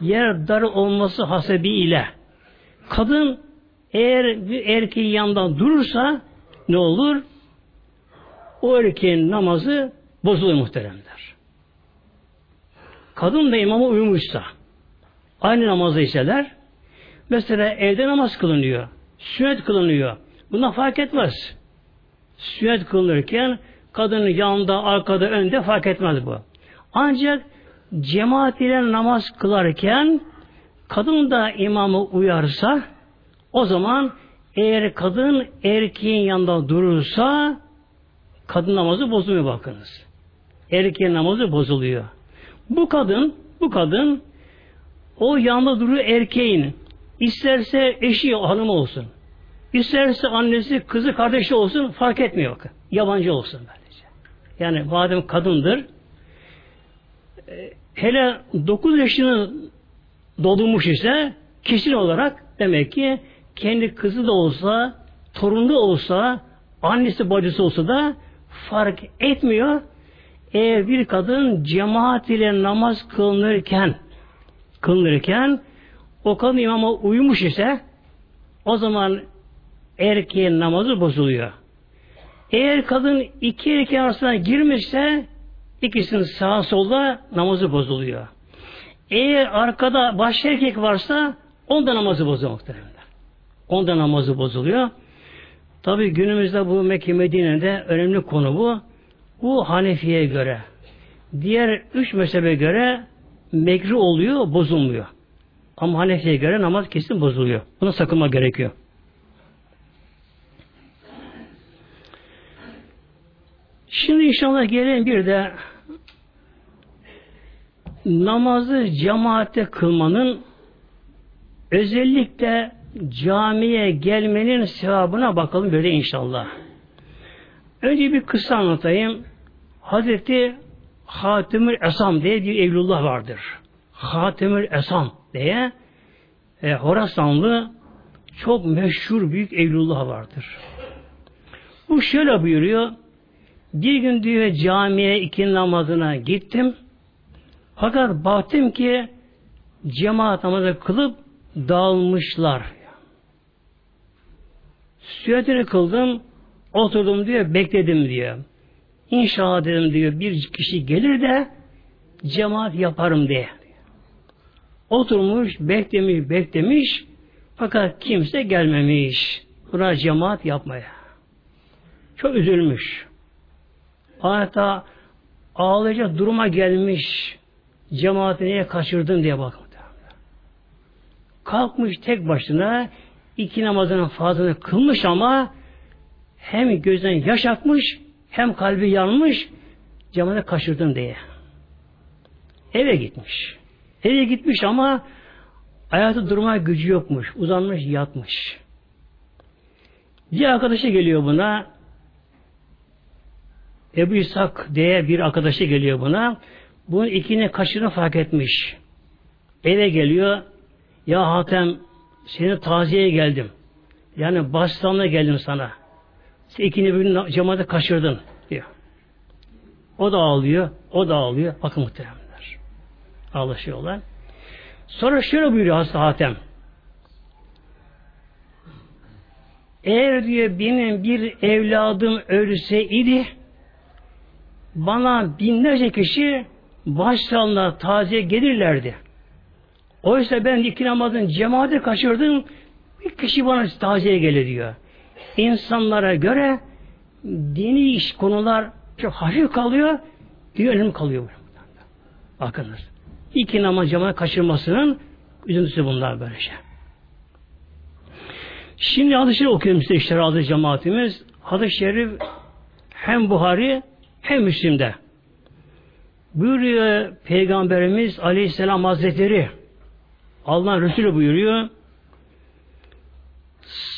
Yer dar olması hasebiyle kadın eğer bir erkeğin yanından durursa ne olur? O erkeğin namazı bozulur muhteremler. Kadın da imama uyumuşsa aynı namazı işler. Mesela evde namaz kılınıyor. Sünnet kılınıyor. Buna fark etmez. Sünnet kılınırken Kadının yanında, arkada, önde fark etmez bu. Ancak cemaat ile namaz kılarken kadın da imamı uyarsa o zaman eğer kadın erkeğin yanında durursa kadın namazı bozuluyor bakınız. Erkeğin namazı bozuluyor. Bu kadın, bu kadın o yanında duruyor erkeğin. İsterse eşi hanımı olsun. İsterse annesi, kızı, kardeşi olsun fark etmiyor. Yabancı olsun böylece. Yani madem kadındır hele 9 yaşını doldurmuş ise kesin olarak demek ki kendi kızı da olsa, torunu da olsa, annesi bacısı olsa da fark etmiyor. Eğer bir kadın cemaat ile namaz kılınırken kılınırken o kadın imama uyumuş ise o zaman erkeğin namazı bozuluyor. Eğer kadın iki erkeğin arasına girmişse ikisinin sağa solda namazı bozuluyor. Eğer arkada baş erkek varsa onda namazı bozuluyor muhtemelen. Onda namazı bozuluyor. Tabi günümüzde bu Mekke Medine'de önemli konu bu. Bu Hanefi'ye göre. Diğer üç mezhebe göre mekruh oluyor, bozulmuyor. Ama Hanefi'ye göre namaz kesin bozuluyor. Buna sakınma gerekiyor. Şimdi inşallah gelelim bir de namazı cemaatte kılmanın özellikle camiye gelmenin sevabına bakalım böyle inşallah. Önce bir kısa anlatayım. Hazreti Hatimül Esam diye bir evlullah vardır. Hatimül Esam diye e, Horasanlı çok meşhur büyük evlullah vardır. Bu şöyle buyuruyor. Bir gün diyor camiye iki namazına gittim. Fakat baktım ki cemaat namazı kılıp dağılmışlar. Sünnetini kıldım, oturdum diyor, bekledim diyor. İnşallah dedim diyor, bir kişi gelir de cemaat yaparım diye. Oturmuş, beklemiş, beklemiş, fakat kimse gelmemiş. Buna cemaat yapmaya. Çok üzülmüş. Adeta ağlayacak duruma gelmiş. Cemaati kaçırdın diye bakın. Kalkmış tek başına iki namazının fazlasını kılmış ama hem gözden yaş akmış hem kalbi yanmış cemaate kaçırdın diye. Eve gitmiş. Eve gitmiş ama ayakta durma gücü yokmuş. Uzanmış yatmış. Bir arkadaşı geliyor buna. Ebu İshak diye bir arkadaşı geliyor buna. Bunun ikini kaçırdığını fark etmiş. Eve geliyor. Ya Hatem seni taziyeye geldim. Yani başsağlığına geldim sana. Sen ikini bir cemaate kaçırdın diyor. O da ağlıyor. O da ağlıyor. Bakın muhteremler. Ağlaşıyorlar. Sonra şöyle buyuruyor Hasta Hatem. Eğer diyor benim bir evladım ölse idi bana binlerce kişi başsağlığına taziye gelirlerdi. Oysa ben iki namazın cemaati kaçırdım. Bir kişi bana taziye gelir diyor. İnsanlara göre dini iş konular çok hafif kalıyor. Diyor önemli kalıyor. Bakınız. İki namaz cemaat kaçırmasının üzüntüsü bunlar böylece. Şey. Şimdi şerif okuyorum size işte adı cemaatimiz. Hadis-i şerif hem Buhari hem Müslim'de. Buyuruyor Peygamberimiz Aleyhisselam Hazretleri. Allah Resulü buyuruyor.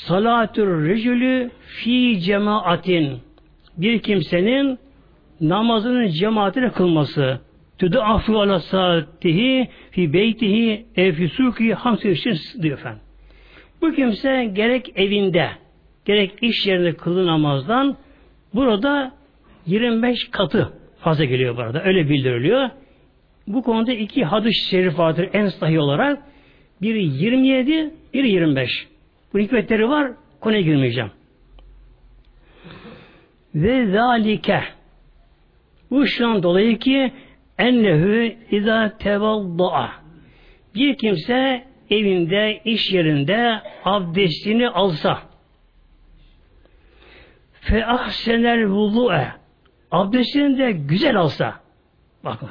Salatür rejülü fi cemaatin. Bir kimsenin namazının cemaatine kılması. Tüdüafu ala saatihi fi beytihi ev fi suki hamsi için diyor efendim. Bu kimse gerek evinde gerek iş yerinde kılı namazdan burada 25 katı fazla geliyor bu arada. Öyle bildiriliyor. Bu konuda iki hadis-i şerif vardır en sahih olarak. Biri 27, biri 25. Bu hikmetleri var. Konuya girmeyeceğim. Ve zalike bu şundan dolayı ki ennehu izâ tevadda'a bir kimse evinde, iş yerinde abdestini alsa fe ahsenel vudu'e abdestini de güzel alsa bakın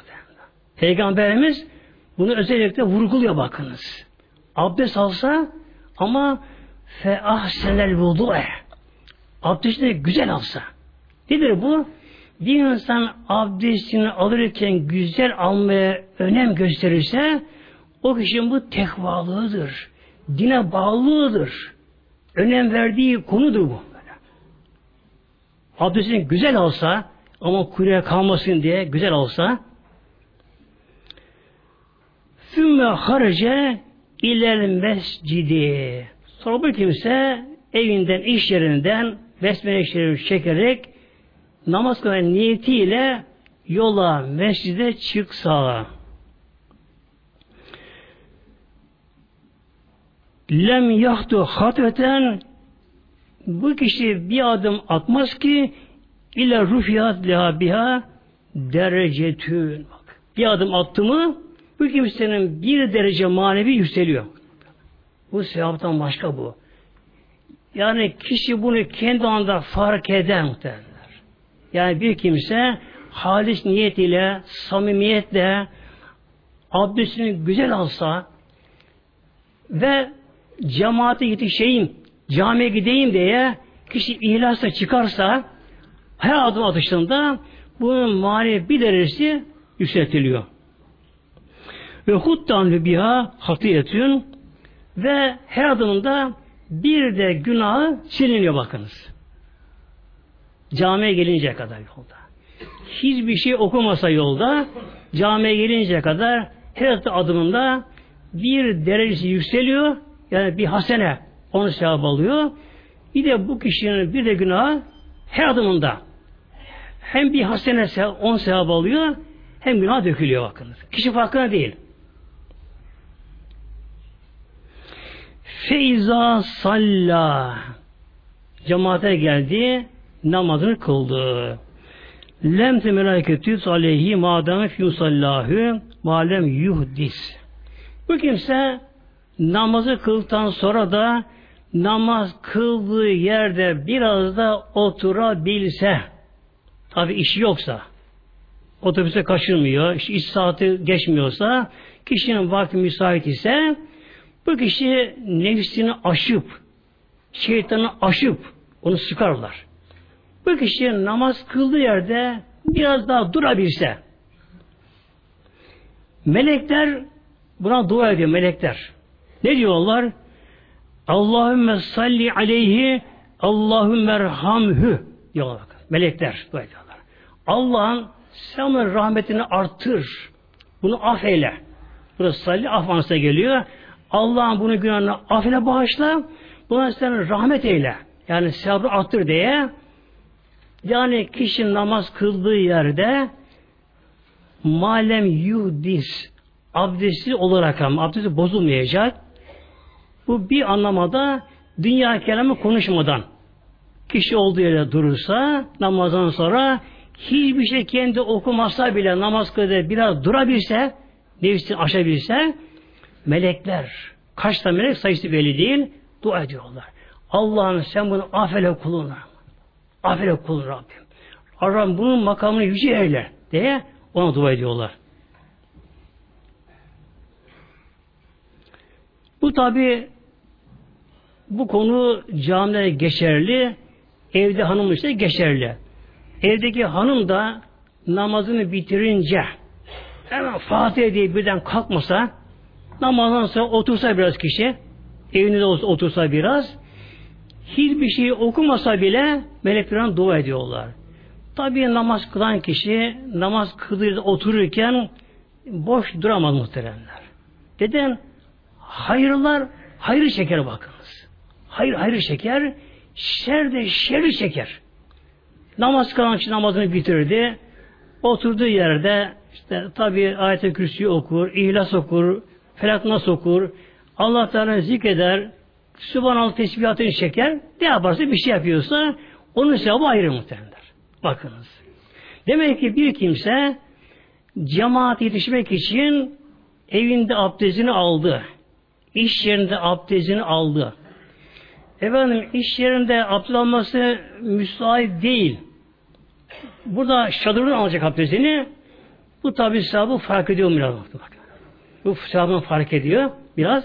Peygamberimiz bunu özellikle vurguluyor bakınız. Abdest alsa ama fe ahsenel vudu'e abdestini güzel alsa. Nedir bu? Bir insan abdestini alırken güzel almaya önem gösterirse o kişinin bu tekvalığıdır. Dine bağlılığıdır. Önem verdiği konudur bu. Abdestini güzel alsa ama kuyruğa kalmasın diye güzel alsa Sümme harace ilel mescidi. Sonra bu kimse evinden, iş yerinden besmele çekerek namaz kılan niyetiyle yola, mescide çıksa. Lem yahtu hatveten bu kişi bir adım atmaz ki illa rufiyat leha biha derecetün. Bir adım attı mı bu kimsenin bir derece manevi yükseliyor. Bu sevaptan başka bu. Yani kişi bunu kendi anda fark eder muhtemelenler. Yani bir kimse halis niyet ile, samimiyetle abdestini güzel alsa ve cemaate yetişeyim, camiye gideyim diye kişi ihlasla çıkarsa her adım atışında bunun manevi bir derecesi yükseltiliyor. Ve huttan ve biha hatiyetün ve her adımında bir de günahı siliniyor bakınız. Camiye gelinceye kadar yolda. Hiçbir şey okumasa yolda camiye gelinceye kadar her adımında bir derecesi yükseliyor. Yani bir hasene onu sevap alıyor. Bir de bu kişinin bir de günahı her adımında hem bir hasene on sevap alıyor hem günah dökülüyor bakınız. Kişi farkına değil. Feyza salla cemaate geldi namazını kıldı. Lem te meleketü aleyhi madem fiusallahu malem yuhdis. Bu kimse namazı kıldıktan sonra da namaz kıldığı yerde biraz da oturabilse tabi işi yoksa otobüse kaçırmıyor, iş saati geçmiyorsa kişinin vakti müsait ise bu kişi nefsini aşıp, şeytanı aşıp onu sıkarlar. Bu kişi namaz kıldığı yerde biraz daha durabilse, melekler buna dua ediyor melekler. Ne diyorlar? Allahümme salli aleyhi Allahümme erhamhü diyorlar. Melekler dua ediyorlar. Allah'ın sen rahmetini arttır. Bunu affeyle. Burası salli af geliyor. Allah'ın bunu günahını affine bağışla. Buna sen rahmet eyle. Yani sabrı arttır diye. Yani kişi namaz kıldığı yerde malem yuhdis abdesti olarak ama abdesti bozulmayacak. Bu bir anlamada dünya kelamı konuşmadan kişi olduğu yerde durursa namazdan sonra hiçbir şey kendi okumasa bile namaz kıldığı biraz durabilse nefsini aşabilse melekler kaç tane melek sayısı belli değil dua ediyorlar. Allah'ım sen bunu affele kuluna. Affele kulun Rabbim. Allah'ım bunun makamını yüce eyle diye ona dua ediyorlar. Bu tabi bu konu camilere geçerli, evde hanım işte geçerli. Evdeki hanım da namazını bitirince hemen Fatih diye birden kalkmasa namazdan sonra otursa biraz kişi evinde otursa biraz hiçbir şey okumasa bile meleklerden dua ediyorlar. Tabi namaz kılan kişi namaz kıldığı otururken boş duramaz muhteremler. Neden? Hayırlar hayır şeker bakınız. Hayır hayır şeker, şer de şerri şeker. Namaz kılan kişi namazını bitirdi. Oturduğu yerde işte tabi ayet-i kürsüyü okur, ihlas okur, felak nasıl okur, Allah Teala zikreder, Sübhanallah tesbihatını çeker, ne yaparsa bir şey yapıyorsa onun sevabı ayrı muhtemelenler. Bakınız. Demek ki bir kimse cemaat yetişmek için evinde abdestini aldı. İş yerinde abdestini aldı. Efendim iş yerinde abdest alması müsait değil. Burada şadırdan alacak abdestini Bu tabi sevabı fark ediyor biraz. Bu sevabını fark ediyor biraz.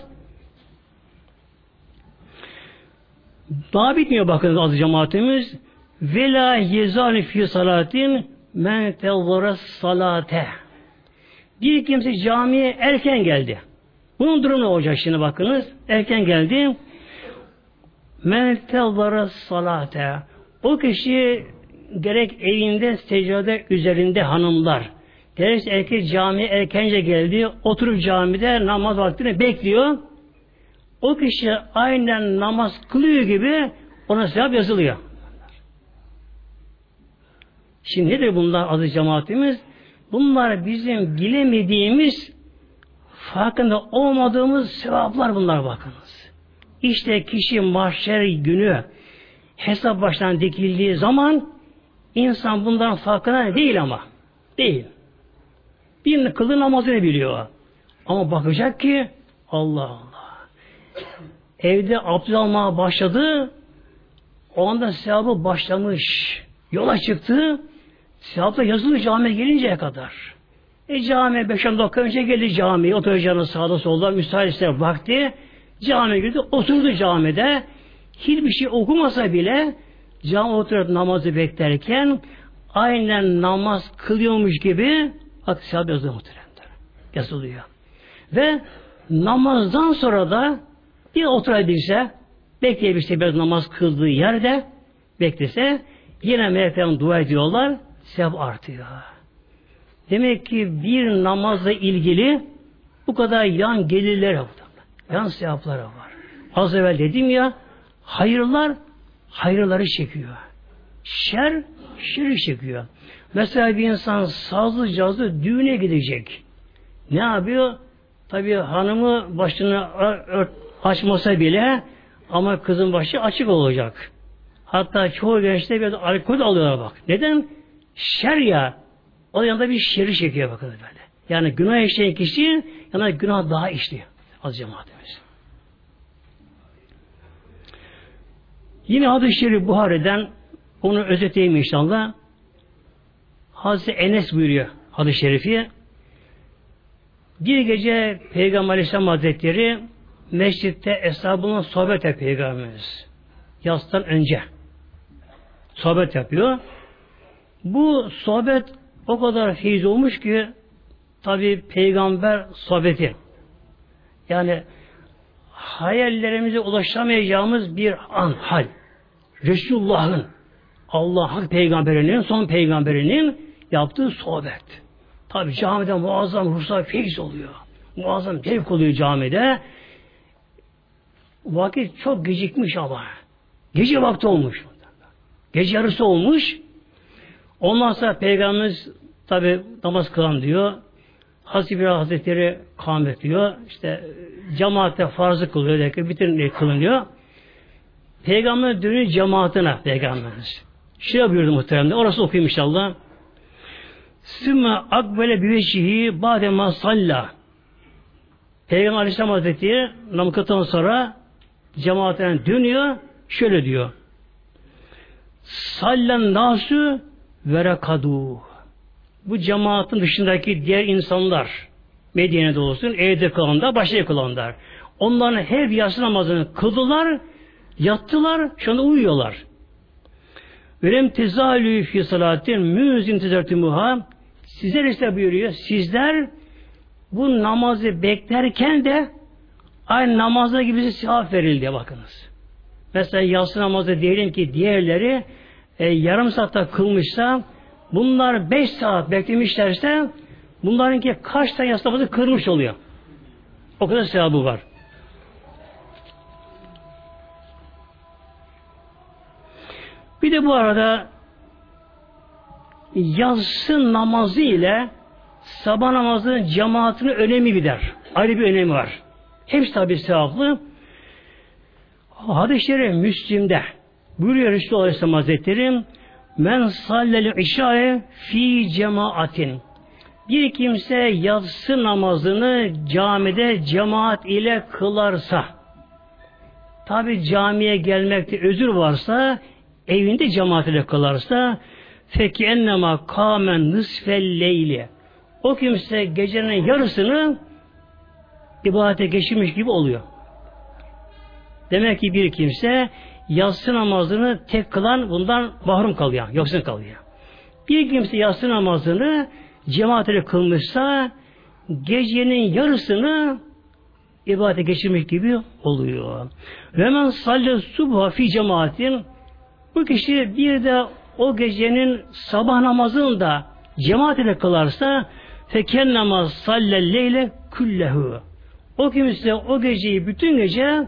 Daha bitmiyor bakın adı cemaatimiz. Vela yezali fi salatin men tevvara salate. Bir kimse camiye erken geldi. Bunun durumu ne olacak şimdi bakınız. Erken geldi. Men tevvara salate. O kişi gerek evinde secade üzerinde hanımlar. Gerek erkek cami erkence geldi. Oturup camide namaz vaktini bekliyor. O kişi aynen namaz kılıyor gibi ona sevap yazılıyor. Şimdi nedir bunlar adı cemaatimiz? Bunlar bizim bilemediğimiz, farkında olmadığımız sevaplar bunlar bakınız. İşte kişi mahşer günü hesap baştan dikildiği zaman insan bundan farkına değil ama. Değil. Bir kılı namazını biliyor. Ama bakacak ki Allah Allah. Evde abdest almaya başladı. O anda sevabı başlamış. Yola çıktı. Sevapta yazılı camiye gelinceye kadar. E cami 5-10 dakika önce geldi camiye. Oturacağını sağda solda müsaitse vakti. Camiye girdi. Oturdu camide. Hiçbir şey okumasa bile cami oturup namazı beklerken aynen namaz kılıyormuş gibi Bak sevap yazılıyor muhteremler. Yazılıyor. Ve namazdan sonra da bir oturabilse, bekleyebilse biraz namaz kıldığı yerde beklese yine meleklerin dua ediyorlar, sevap artıyor. Demek ki bir namazla ilgili bu kadar yan gelirler var. Yan sevapları var. Az evvel dedim ya hayırlar hayırları çekiyor. Şer şeri çekiyor. Mesela bir insan sazlı cazlı düğüne gidecek. Ne yapıyor? Tabi hanımı başını açmasa bile ama kızın başı açık olacak. Hatta çoğu gençte bir alkol alıyorlar bak. Neden? Şer ya. O yanında bir şeri çekiyor bakın böyle. Yani günah işleyen kişi yana günah daha işliyor. Az cemaatimiz. Yine hadis-i şerif Buhari'den onu özeteyim inşallah. Hazreti Enes buyuruyor hadis-i şerifi. Bir gece Peygamber Aleyhisselam Hazretleri mescitte eshabına sohbet yapıyor Peygamberimiz. Yastan önce. Sohbet yapıyor. Bu sohbet o kadar feyiz olmuş ki tabi peygamber sohbeti. Yani hayallerimize ulaşamayacağımız bir an, hal. Resulullah'ın Allah peygamberinin, son peygamberinin yaptığı sohbet. Tabi camide muazzam ruhsal feyiz oluyor. Muazzam zevk oluyor camide. Vakit çok gecikmiş ama. Gece vakti olmuş. Gece yarısı olmuş. Ondan sonra Peygamberimiz tabi namaz kılan diyor. Hazreti Hazretleri kâmet diyor. İşte cemaatte farzı kılıyor. Derken bütün kılınıyor. Peygamber dönüyor cemaatine Peygamberimiz. Şöyle buyurdu muhteremde. Orası okuyayım inşallah. Sümme akbele biveşihi badema salla. Peygamber Aleyhisselam Hazretleri namıkatan sonra cemaatine dönüyor. Şöyle diyor. Sallen nasu verekadu. Bu cemaatin dışındaki diğer insanlar Medine'de olsun, evde kalanlar, başka kalanlar. Onların her yatsı namazını kıldılar, yattılar, şu anda uyuyorlar. Velem tezalü fi salatin müzin tezertumuha Sizler işte buyuruyor. Sizler bu namazı beklerken de aynı namazda gibi size sevap verildi bakınız. Mesela yatsı namazı diyelim ki diğerleri e, yarım saatte kılmışsa bunlar beş saat beklemişlerse bunlarınki kaç tane yatsı namazı kırmış oluyor. O kadar sevabı var. Bir de bu arada yatsı namazı ile sabah namazının cemaatinin önemi bir der. Ayrı bir önemi var. Hepsi tabi sevaplı. Hadis-i Müslim'de buyuruyor Resulullah Aleyhisselam Hazretleri Men sallel işae fi cemaatin bir kimse yatsı namazını camide cemaat ile kılarsa tabi camiye gelmekte özür varsa evinde cemaat ile kılarsa Feki ennema kamen nısfel leyli. O kimse gecenin yarısını ibadete geçirmiş gibi oluyor. Demek ki bir kimse yatsı namazını tek kılan bundan mahrum kalıyor. Yoksun kalıyor. Bir kimse yatsı namazını cemaat kılmışsa gecenin yarısını ibadete geçirmiş gibi oluyor. Ve men salle subha fi cemaatin bu kişi bir de o gecenin sabah namazını da cemaat ile kılarsa feken namaz sallelleyle küllehu. O kimse o geceyi bütün gece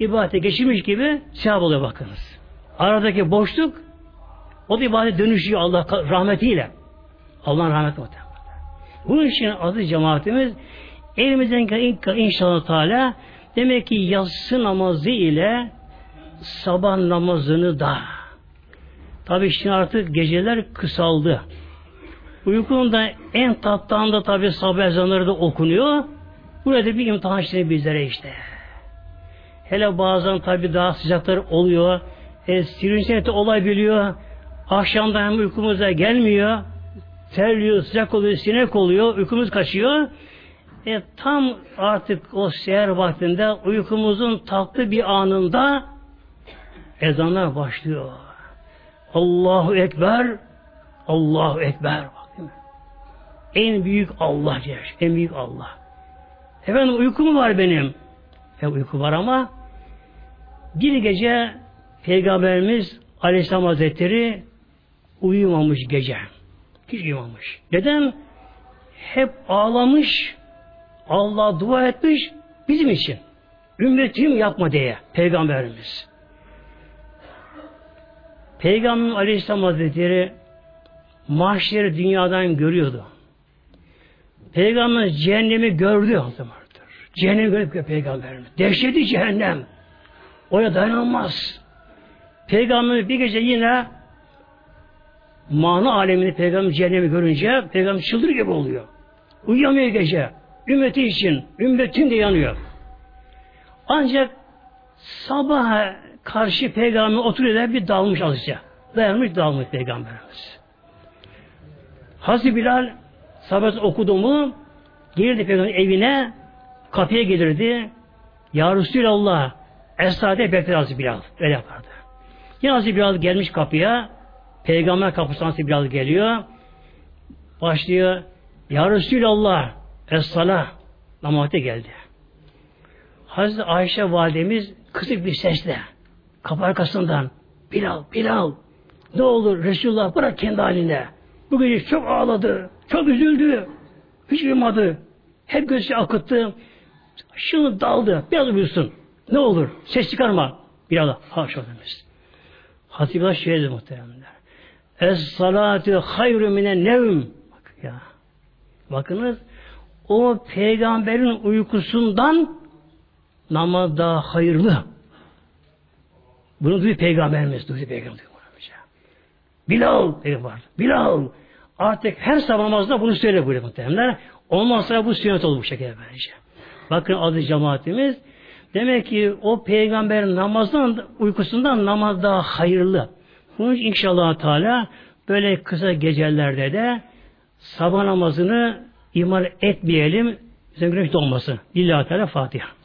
ibadete geçirmiş gibi sevap oluyor bakınız. Aradaki boşluk o da ibadet dönüşüyor Allah rahmetiyle. Allah'ın rahmeti o Bunun için aziz cemaatimiz elimizden inşallah Teala demek ki yatsı namazı ile sabah namazını da tabi şimdi artık geceler kısaldı. Uykunun da en tatlında tabi sabah ezanları da okunuyor. Burada bir imtihan işte bizlere işte. Hele bazen tabi daha sıcaklar oluyor. E, Sivrisinekte olay biliyor. Akşamda hem uykumuza gelmiyor. Terliyor, sıcak oluyor, sinek oluyor, uykumuz kaçıyor. E, tam artık o seher vaktinde uykumuzun tatlı bir anında ezanlar başlıyor. Allahu Ekber, Allahu Ekber. Bakın. En büyük Allah diyor. En büyük Allah. Efendim uykum var benim. E uyku var ama bir gece Peygamberimiz Aleyhisselam Hazretleri uyumamış gece. Hiç uyumamış. Neden? Hep ağlamış, Allah dua etmiş bizim için. Ümmetim yapma diye Peygamberimiz. Peygamber Aleyhisselam Hazretleri mahşeri dünyadan görüyordu. Peygamber cehennemi gördü zamandır. Cehennemi görüp Peygamberimiz. Dehşeti cehennem. Oya dayanılmaz. Peygamber bir gece yine mana alemini peygamber cehennemi görünce peygamber çıldır gibi oluyor. Uyuyamıyor gece. Ümmeti için. Ümmetin de yanıyor. Ancak sabah karşı peygamber oturuyor bir dalmış azıcık. Dayanmış dalmış peygamberimiz. Hazreti Bilal sabah okudu mu gelirdi peygamber evine kapıya gelirdi. Ya Resulallah Esade bekler Hazreti Bilal. Öyle yapardı. Yine Hazreti Bilal gelmiş kapıya. Peygamber kapısından Hazreti Bilal geliyor. Başlıyor. Ya Resulallah Es-salah namazda geldi. Hazreti Ayşe validemiz kısık bir sesle kapı arkasından Bilal, Bilal ne olur Resulullah bırak kendi haline. Bu gece çok ağladı, çok üzüldü. Hiç uyumadı. Hep gözü akıttı. Şunu daldı. Biraz uyusun. Ne olur? Ses çıkarma. Bilal haşa demiş. Hazreti Bilal şöyle dedi muhteremler. Es salatu hayru mine nevm. Bak ya. Bakınız o peygamberin uykusundan namaz daha hayırlı. Bunu duyuyor peygamberimiz, duyuyor peygamber. Bilal peygamber. Bilal. Artık her sabah namazda bunu söyle buyuruyor muhtemelen. Ondan sonra bu sünnet olur bu şekilde bence. Bakın adı cemaatimiz. Demek ki o peygamberin namazdan, uykusundan namaz daha hayırlı. Bunun için inşallah Teala böyle kısa gecelerde de sabah namazını ihmal etmeyelim. Bizim güneş doğmasın. Lillahi Teala Fatiha.